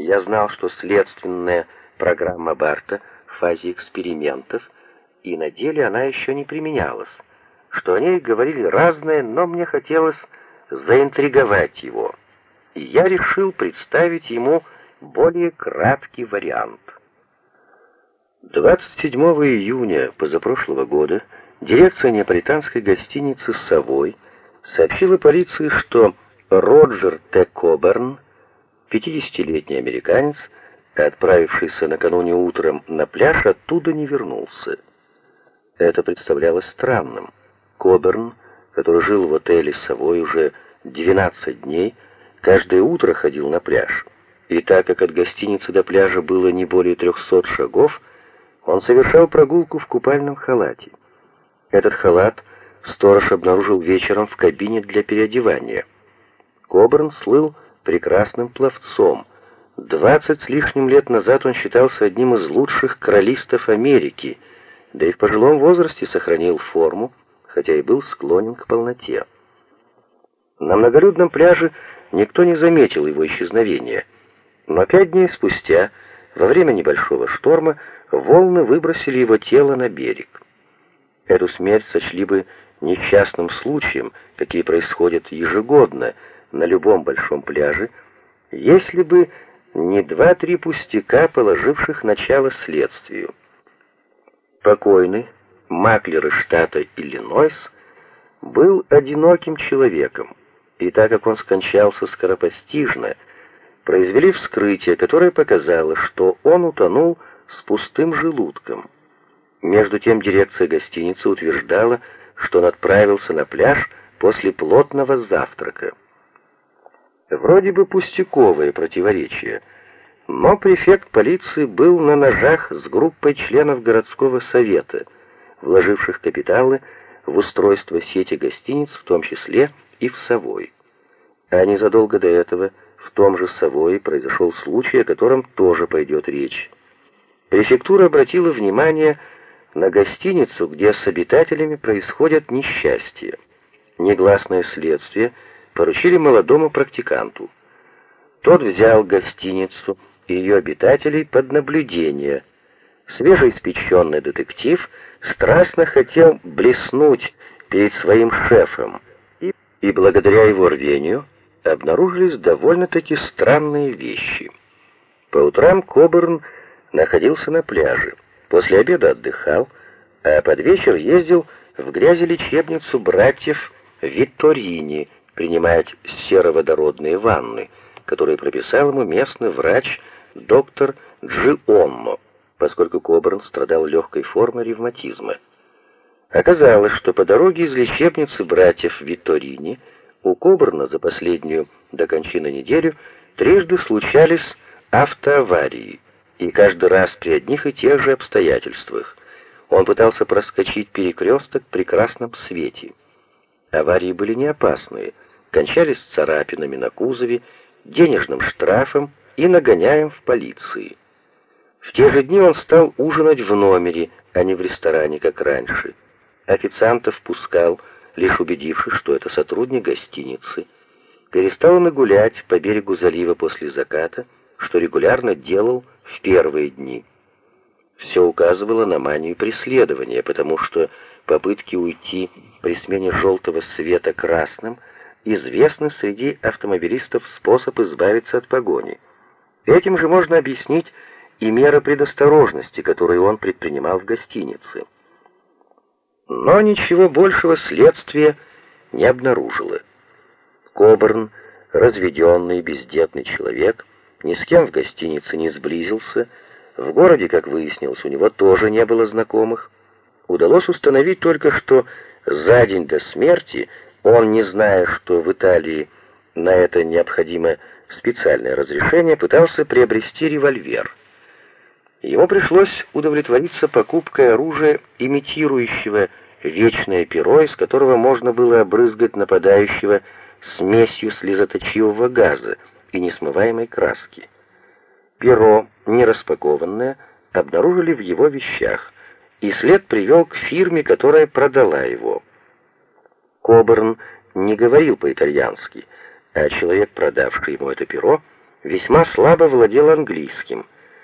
Я знал, что следственная программа Барта в фазе экспериментов, и на деле она еще не применялась, что о ней говорили разное, но мне хотелось заинтриговать его, и я решил представить ему более краткий вариант. 27 июня позапрошлого года дирекция неаполитанской гостиницы «Совой» сообщила полиции, что Роджер Т. Коберн, 50-летний американец, отправившийся накануне утром на пляж, оттуда не вернулся. Это представлялось странным. Коберн, который жил в отеле «Совой» уже 12 дней, каждое утро ходил на пляж. И так как от гостиницы до пляжа было не более 300 шагов, он совершал прогулку в купальном халате. Этот халат сторож обнаружил вечером в кабине для переодевания. Кобрн слыл прекрасным пловцом. Двадцать с лишним лет назад он считался одним из лучших королистов Америки, да и в пожилом возрасте сохранил форму, хотя и был склонен к полноте. На многолюдном пляже никто не заметил его исчезновения, но пять дней спустя, во время небольшого шторма, волны выбросили его тело на берег. Эту смерть сочли бы несчастным случаем, какие происходят ежегодно на любом большом пляже, если бы не два-три пустяка, положивших начало следствию. Покойный, маклер штата Иллинойс, был одиноким человеком, и так как он скончался скоропостижно, произвели вскрытие, которое показало, что он утонул с пустым желудком. Между тем дирекция гостиницы утверждала, что он отправился на пляж после плотного завтрака. Вроде бы пустяковое противоречие, но префект полиции был на ножах с группой членов городского совета, вложивших капиталы в устройство сети гостиниц, в том числе и в Совой. А незадолго до этого в том же Совое произошел случай, о котором тоже пойдет речь. Префектура обратила внимание на гостиницу, где с обитателями происходят несчастья. Негласное следствие поручили молодому практиканту. Тот взял гостиницу и ее обитателей под наблюдение. Свежеиспеченный детектив страстно хотел блеснуть перед своим шефом, и, и благодаря его рвению обнаружились довольно-таки странные вещи. По утрам Коберн находился на пляже. После обеда отдыхал, а под вечер ездил в грязелечебницу братьев Витторини принимать сероводородные ванны, которые прописал ему местный врач доктор Джионмо, поскольку Кобрн страдал легкой формой ревматизма. Оказалось, что по дороге из лечебницы братьев Витторини у Кобрна за последнюю до кончины неделю трижды случались автоаварии и каждый раз при одних и тех же обстоятельствах. Он пытался проскочить перекресток при красном свете. Аварии были не опасные, кончались царапинами на кузове, денежным штрафом и нагоняем в полиции. В те же дни он стал ужинать в номере, а не в ресторане, как раньше. Официантов пускал, лишь убедившись, что это сотрудник гостиницы. Перестал он гулять по берегу залива после заката, что регулярно делал в первые дни. Все указывало на манию преследования, потому что попытки уйти при смене желтого света красным известны среди автомобилистов способ избавиться от погони. Этим же можно объяснить и меры предосторожности, которые он предпринимал в гостинице. Но ничего большего следствие не обнаружило. Коберн, разведенный бездетный человек, ни с кем в гостинице не сблизился, в городе, как выяснилось, у него тоже не было знакомых. Удалось установить только, что за день до смерти он, не зная, что в Италии на это необходимо специальное разрешение, пытался приобрести револьвер. Ему пришлось удовлетвориться покупкой оружия, имитирующего вечное перо, из которого можно было обрызгать нападающего смесью слезоточивого газа, и несмываемой краски. Перо, не распакованное, обнаружили в его вещах, и след привел к фирме, которая продала его. Коберн не говорил по-итальянски, а человек, продавший ему это перо, весьма слабо владел английским –